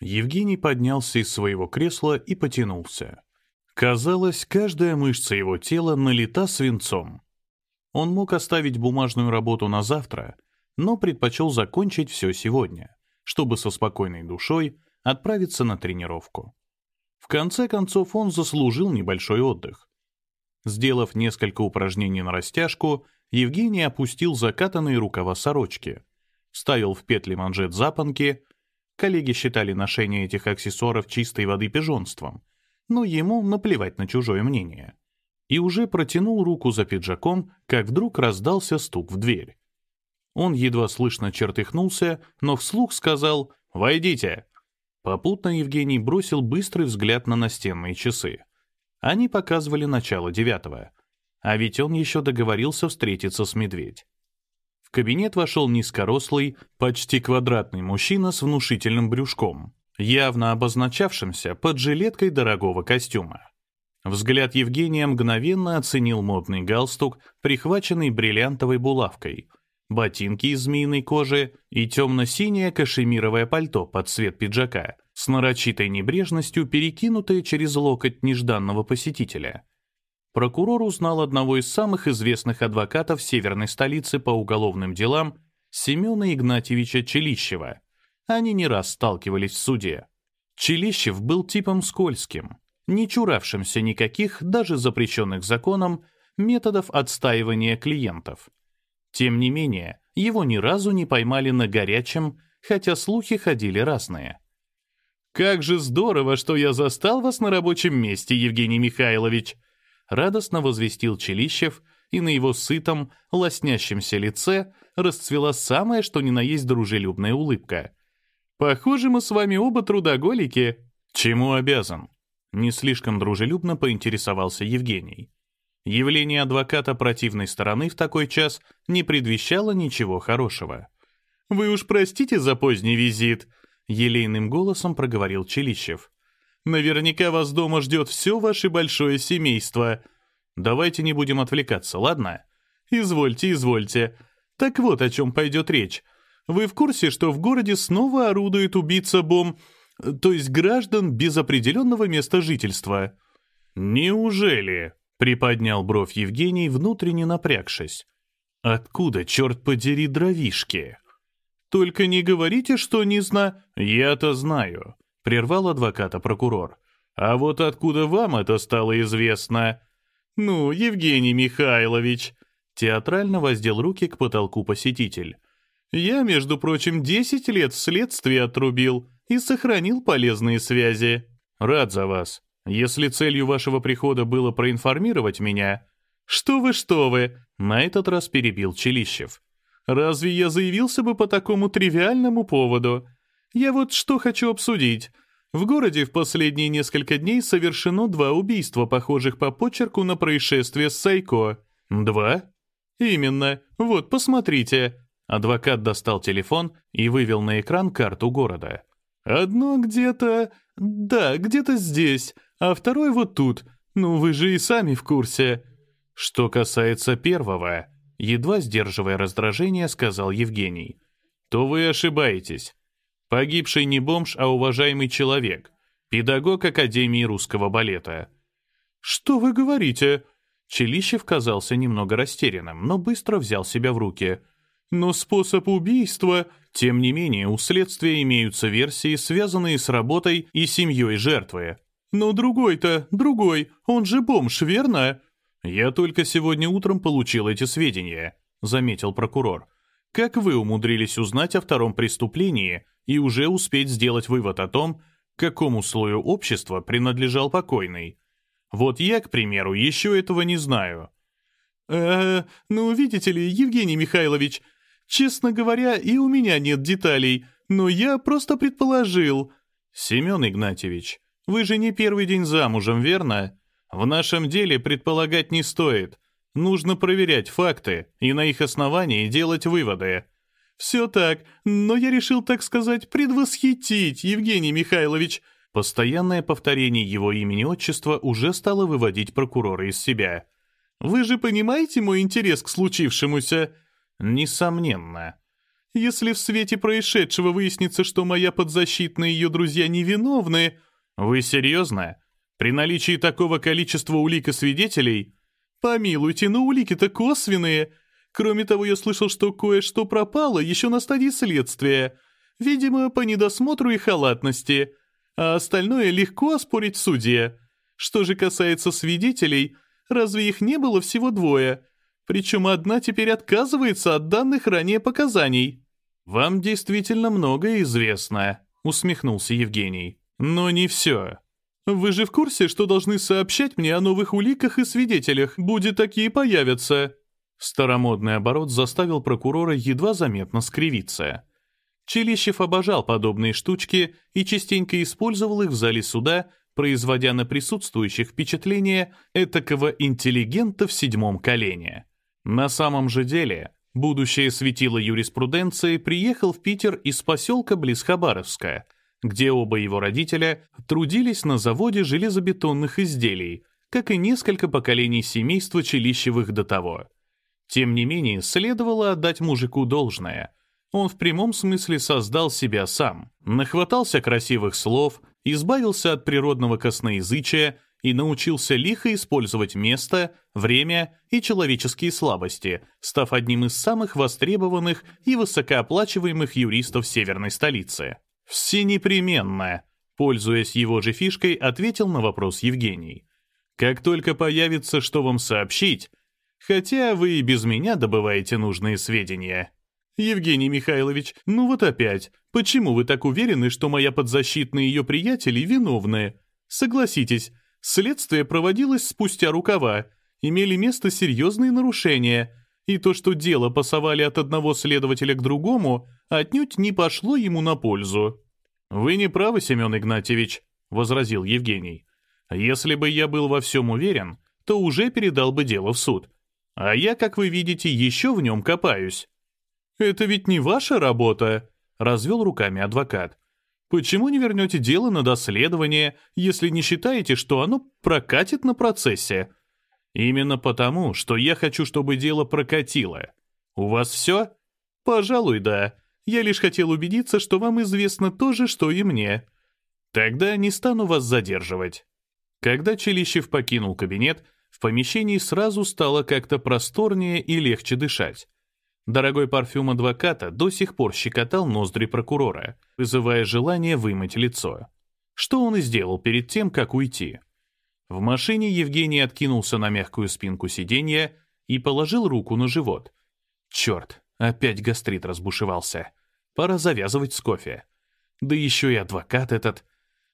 Евгений поднялся из своего кресла и потянулся. Казалось, каждая мышца его тела налита свинцом. Он мог оставить бумажную работу на завтра, но предпочел закончить все сегодня, чтобы со спокойной душой отправиться на тренировку. В конце концов, он заслужил небольшой отдых. Сделав несколько упражнений на растяжку, Евгений опустил закатанные рукава сорочки, вставил в петли манжет запонки. Коллеги считали ношение этих аксессуаров чистой воды пижонством, но ему наплевать на чужое мнение. И уже протянул руку за пиджаком, как вдруг раздался стук в дверь. Он едва слышно чертыхнулся, но вслух сказал «Войдите». Попутно Евгений бросил быстрый взгляд на настенные часы. Они показывали начало девятого. А ведь он еще договорился встретиться с медведь. Кабинет вошел низкорослый, почти квадратный мужчина с внушительным брюшком, явно обозначавшимся под жилеткой дорогого костюма. Взгляд Евгения мгновенно оценил модный галстук, прихваченный бриллиантовой булавкой, ботинки из змеиной кожи и темно-синее кашемировое пальто под цвет пиджака, с нарочитой небрежностью перекинутое через локоть нежданного посетителя. Прокурор узнал одного из самых известных адвокатов северной столицы по уголовным делам Семена Игнатьевича Челищева. Они не раз сталкивались в суде. Челищев был типом скользким, не чуравшимся никаких, даже запрещенных законом, методов отстаивания клиентов. Тем не менее, его ни разу не поймали на горячем, хотя слухи ходили разные. «Как же здорово, что я застал вас на рабочем месте, Евгений Михайлович!» Радостно возвестил Челищев, и на его сытом, лоснящемся лице расцвела самая что ни на есть дружелюбная улыбка. «Похоже, мы с вами оба трудоголики». «Чему обязан?» Не слишком дружелюбно поинтересовался Евгений. Явление адвоката противной стороны в такой час не предвещало ничего хорошего. «Вы уж простите за поздний визит», — елейным голосом проговорил Челищев. «Наверняка вас дома ждет все ваше большое семейство. Давайте не будем отвлекаться, ладно? Извольте, извольте. Так вот, о чем пойдет речь. Вы в курсе, что в городе снова орудует убийца бом, то есть граждан без определенного места жительства?» «Неужели?» Приподнял бровь Евгений, внутренне напрягшись. «Откуда, черт подери, дровишки?» «Только не говорите, что не зна...» «Я-то знаю», — прервал адвоката прокурор. «А вот откуда вам это стало известно?» «Ну, Евгений Михайлович...» Театрально воздел руки к потолку посетитель. «Я, между прочим, десять лет в следствии отрубил и сохранил полезные связи. Рад за вас», если целью вашего прихода было проинформировать меня... Что вы, что вы, на этот раз перебил Челищев. Разве я заявился бы по такому тривиальному поводу? Я вот что хочу обсудить. В городе в последние несколько дней совершено два убийства, похожих по почерку на происшествие с Сайко. Два? Именно. Вот, посмотрите. Адвокат достал телефон и вывел на экран карту города. Одно где-то... Да, где-то здесь, а второй вот тут. Ну, вы же и сами в курсе. Что касается первого, едва сдерживая раздражение, сказал Евгений, то вы ошибаетесь. Погибший не бомж, а уважаемый человек, педагог Академии русского балета. Что вы говорите? Челищев казался немного растерянным, но быстро взял себя в руки. Но способ убийства... Тем не менее, у следствия имеются версии, связанные с работой и семьей жертвы. «Но другой-то, другой, он же бомж, верно?» «Я только сегодня утром получил эти сведения», — заметил прокурор. «Как вы умудрились узнать о втором преступлении и уже успеть сделать вывод о том, к какому слою общества принадлежал покойный? Вот я, к примеру, еще этого не знаю». «Э, ну, видите ли, Евгений Михайлович, честно говоря, и у меня нет деталей, но я просто предположил...» «Семен Игнатьевич, вы же не первый день замужем, верно? В нашем деле предполагать не стоит. Нужно проверять факты и на их основании делать выводы. Все так, но я решил, так сказать, предвосхитить, Евгений Михайлович. Постоянное повторение его имени-отчества уже стало выводить прокурора из себя. Вы же понимаете мой интерес к случившемуся? Несомненно. Если в свете происшедшего выяснится, что моя подзащитная и ее друзья невиновны... Вы серьезно? При наличии такого количества улик и свидетелей? Помилуйте, но улики-то косвенные. Кроме того, я слышал, что кое-что пропало еще на стадии следствия. Видимо, по недосмотру и халатности. А остальное легко оспорить в суде. Что же касается свидетелей, разве их не было всего двое? Причем одна теперь отказывается от данных ранее показаний. «Вам действительно многое известно», — усмехнулся Евгений. «Но не все. Вы же в курсе, что должны сообщать мне о новых уликах и свидетелях, будет такие появятся?» Старомодный оборот заставил прокурора едва заметно скривиться. Челищев обожал подобные штучки и частенько использовал их в зале суда, производя на присутствующих впечатление этакого интеллигента в седьмом колене. На самом же деле, будущее светило юриспруденции приехал в Питер из поселка близ Хабаровска, где оба его родителя трудились на заводе железобетонных изделий, как и несколько поколений семейства Челищевых до того. Тем не менее, следовало отдать мужику должное. Он в прямом смысле создал себя сам, нахватался красивых слов, избавился от природного косноязычия и научился лихо использовать место, время и человеческие слабости, став одним из самых востребованных и высокооплачиваемых юристов северной столицы. «Все непременно», пользуясь его же фишкой, ответил на вопрос Евгений. «Как только появится, что вам сообщить, Хотя вы и без меня добываете нужные сведения. Евгений Михайлович, ну вот опять, почему вы так уверены, что моя подзащитная и ее приятели виновны? Согласитесь, следствие проводилось спустя рукава, имели место серьезные нарушения, и то, что дело пасовали от одного следователя к другому, отнюдь не пошло ему на пользу. «Вы не правы, Семен Игнатьевич», — возразил Евгений. «Если бы я был во всем уверен, то уже передал бы дело в суд. А я, как вы видите, еще в нем копаюсь. Это ведь не ваша работа, развел руками адвокат. Почему не вернете дело на доследование, если не считаете, что оно прокатит на процессе? Именно потому, что я хочу, чтобы дело прокатило. У вас все? Пожалуй, да. Я лишь хотел убедиться, что вам известно то же, что и мне. Тогда не стану вас задерживать. Когда Челищев покинул кабинет, в помещении сразу стало как-то просторнее и легче дышать. Дорогой парфюм адвоката до сих пор щекотал ноздри прокурора, вызывая желание вымыть лицо. Что он и сделал перед тем, как уйти. В машине Евгений откинулся на мягкую спинку сиденья и положил руку на живот. Черт, опять гастрит разбушевался. Пора завязывать с кофе. Да еще и адвокат этот.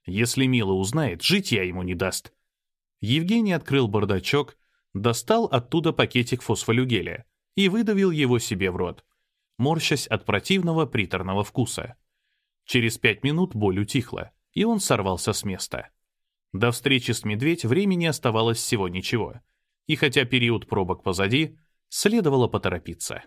Если Мила узнает, жить я ему не даст. Евгений открыл бардачок, достал оттуда пакетик фосфолюгеля и выдавил его себе в рот, морщась от противного приторного вкуса. Через пять минут боль утихла, и он сорвался с места. До встречи с медведь времени оставалось всего ничего, и хотя период пробок позади, следовало поторопиться.